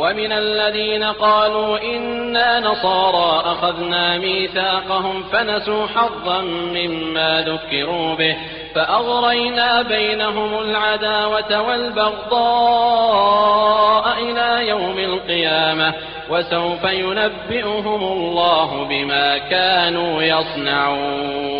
ومن الذين قالوا إنا نصارى أخذنا ميثاقهم فنسوا حظا مما ذكروا به فأغرينا بينهم العداوة والبغضاء إلى يوم القيامة وسوف ينبئهم الله بما كانوا يصنعون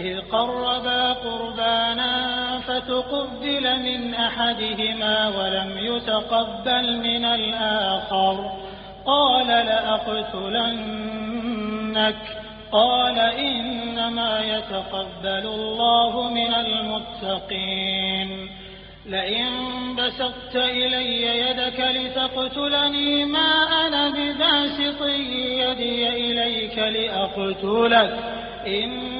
إذ قربا قربانا فتقبل من أحدهما ولم يتقبل من الآخر. قال لأقتلنك. قال إنما يتقبل الله من المتقين. لئن بسطت إلي يدك لتقتلني ما أنا بباسط يدي إليك لأقتلك. إني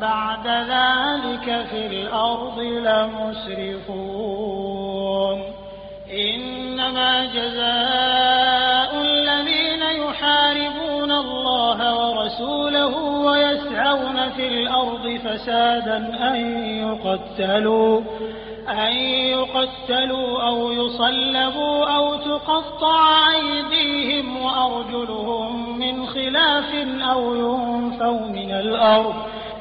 بعد ذلك في الأرض لمسرفون. إنما جزاء الذين يحاربون الله ورسوله ويسعون في الأرض فسادا أن يقتلوا أن يقتلوا أو يصلبوا أو تقطع أيديهم وأرجلهم من خلاف أو ينفوا من الأرض.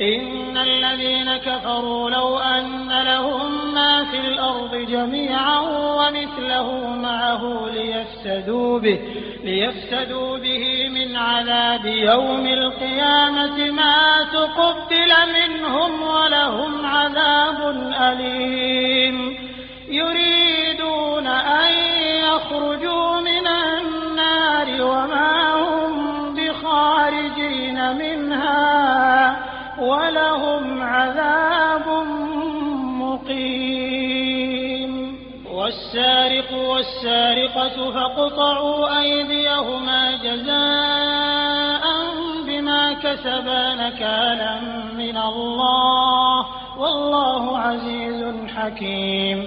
إن الذين كفروا لو أن لهم ما في الأرض جميعا ومثله معه ليفتدوا به ليفتدوا به من عذاب يوم القيامة ما تقبل منهم ولهم عذاب أليم. يريدون أن يخرجوا من ولهم عذاب مقيم. والسارق والسارقة فاقطعوا أيديهما جزاء بما كسبا نكالا من الله. والله عزيز حكيم.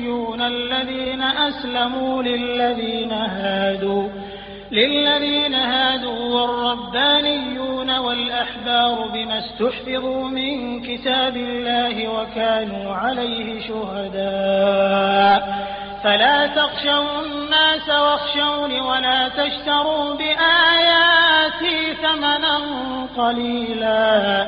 النبيون الذين أسلموا للذين هادوا للذين هادوا والربانيون والأحبار بما استحفظوا من كتاب الله وكانوا عليه شهداء. فلا تخشوا الناس واخشوني ولا تشتروا بآياتي ثمنا قليلا.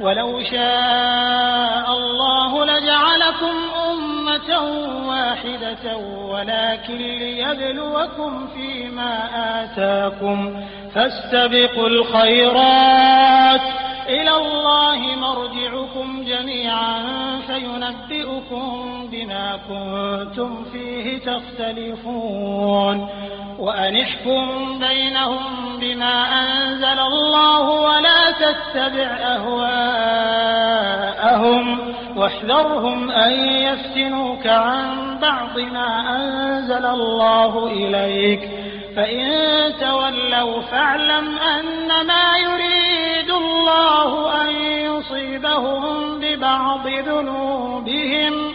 ولو شاء الله لجعلكم أمة واحدة ولكن ليبلوكم فيما آتاكم فاستبقوا الخيرات إلى الله مرجعكم جميعا فينبئكم كنتم فيه تختلفون وأنحكم بينهم بما أنزل الله ولا تتبع أهواءهم واحذرهم أن يفتنوك عن بعض ما أنزل الله إليك فإن تولوا فاعلم أنما يريد الله أن يصيبهم ببعض ذنوبهم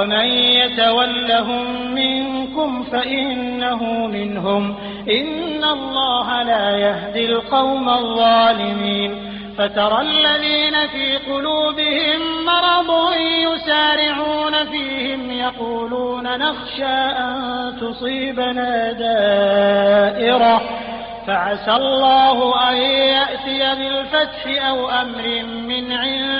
ومن يتولهم منكم فإنه منهم. إن الله لا يهدي القوم الظالمين. فترى الذين في قلوبهم مرض يسارعون فيهم يقولون نخشى أن تصيبنا دائرة. فعسى الله أن يأتي بالفتح أو أمر من عنده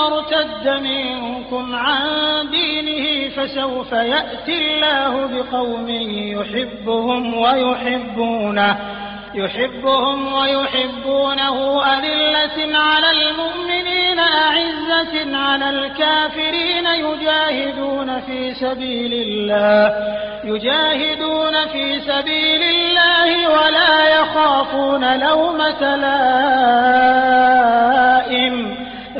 يرتد منكم عن دينه فسوف يأتي الله بقوم يحبهم ويحبونه يحبهم ويحبونه. أذلة على المؤمنين أعزة على الكافرين. يجاهدون في سبيل الله يجاهدون في سبيل الله ولا يخافون لومة لائم.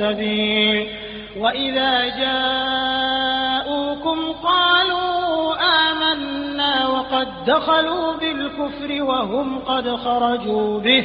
السبيل. وإذا جاءوكم قالوا آمنا قد دخلوا بالكفر وهم قد خرجوا به.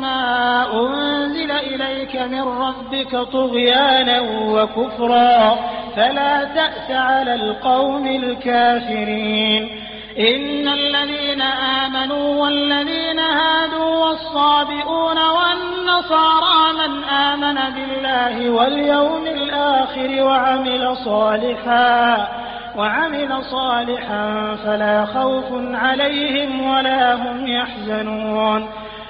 ما أنزل إليك من ربك طغيانا وكفرا فلا تأس على القوم الكافرين إن الذين آمنوا والذين هادوا والصابئون والنصارى من آمن بالله واليوم الآخر وعمل صالحا وعمل صالحا فلا خوف عليهم ولا هم يحزنون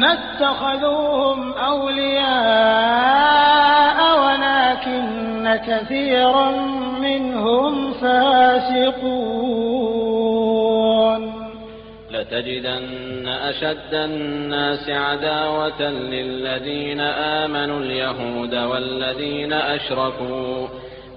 ما اتخذوهم أولياء ولكن كثيرا منهم فاسقون. لتجدن أشد الناس عداوة للذين آمنوا اليهود والذين أشركوا.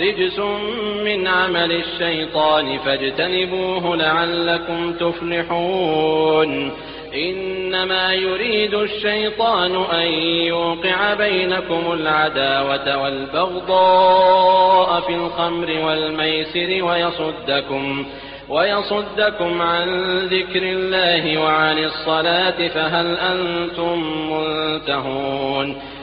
رجس من عمل الشيطان فاجتنبوه لعلكم تفلحون. إنما يريد الشيطان أن يوقع بينكم العداوة والبغضاء في الخمر والميسر ويصدكم ويصدكم عن ذكر الله وعن الصلاة فهل أنتم منتهون؟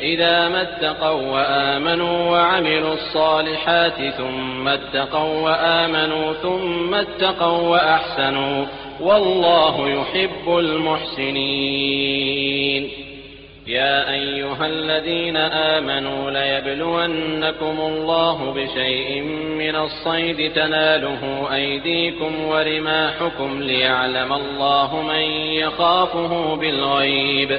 إذا ما اتقوا وآمنوا وعملوا الصالحات ثم اتقوا وآمنوا ثم اتقوا وأحسنوا والله يحب المحسنين. يا أيها الذين آمنوا ليبلونكم الله بشيء من الصيد تناله أيديكم ورماحكم ليعلم الله من يخافه بالغيب.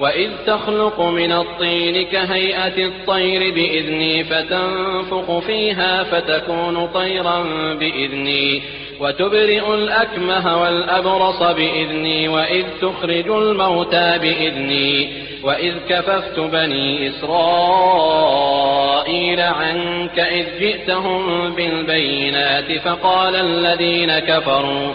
وإذ تخلق من الطين كهيئة الطير بإذني فتنفخ فيها فتكون طيرا بإذني وتبرئ الأكمه والأبرص بإذني وإذ تخرج الموتى بإذني وإذ كففت بني إسرائيل عنك إذ جئتهم بالبينات فقال الذين كفروا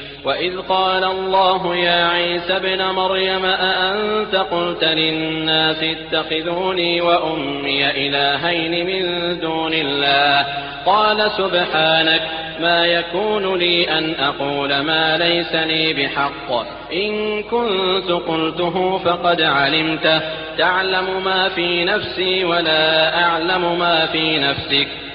وإذ قال الله يا عيسى ابن مريم أأنت قلت للناس اتخذوني وأمي إلهين من دون الله قال سبحانك ما يكون لي أن أقول ما ليس لي بحق إن كنت قلته فقد علمته تعلم ما في نفسي ولا أعلم ما في نفسك